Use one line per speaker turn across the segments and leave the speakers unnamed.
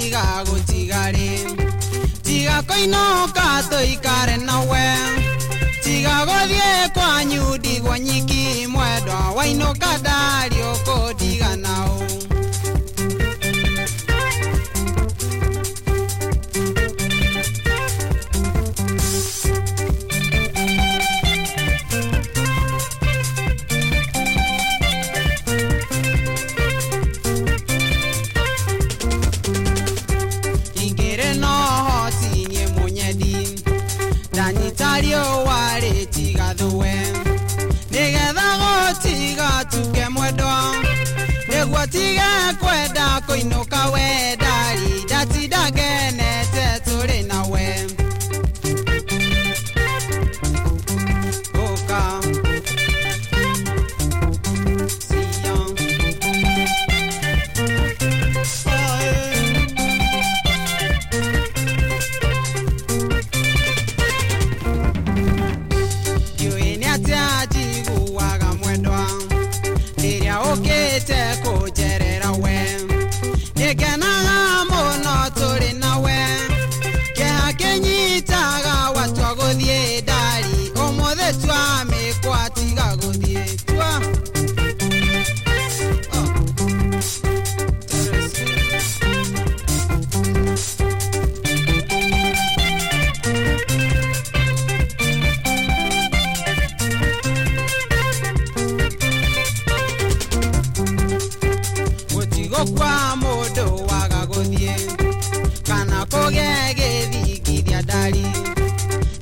ndari tiga koinoka toikare nawe tiga gothie kwanyu ndigwo nyiki mwendwa wainoka ndari ukundiga nau ingĩrĩ kwenda kũinũka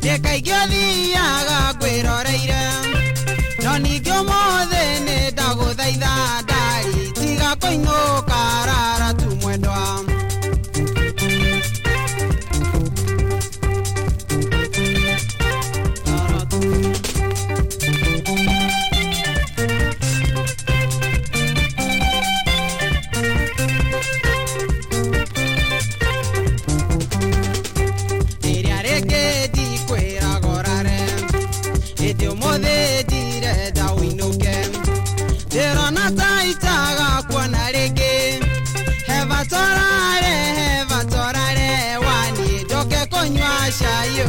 nĩ kaingĩ ũthiaga kwĩroreire. No ningĩ ũmũthĩ nĩ ndagũthaitha ndari tiga kũinũka hevatorare hevatorare wani njoke kũnyua cai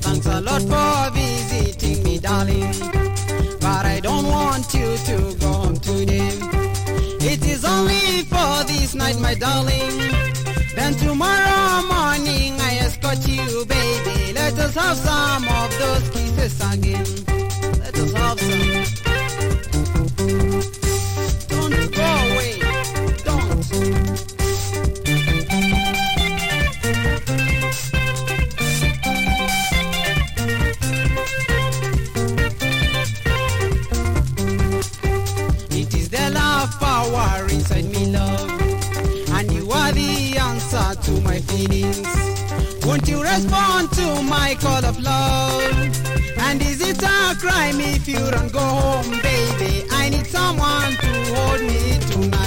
Thanks a lot for visiting me, darling. But I don't want you to go home today. It is only for this night, my darling. Then tomorrow morning I escort you, baby. Let us have some of those kisses again. Let us have some. Answer to my feelings. Won't you respond to my call of love? And is it a crime if you don't go home, baby? I need someone to hold me tonight.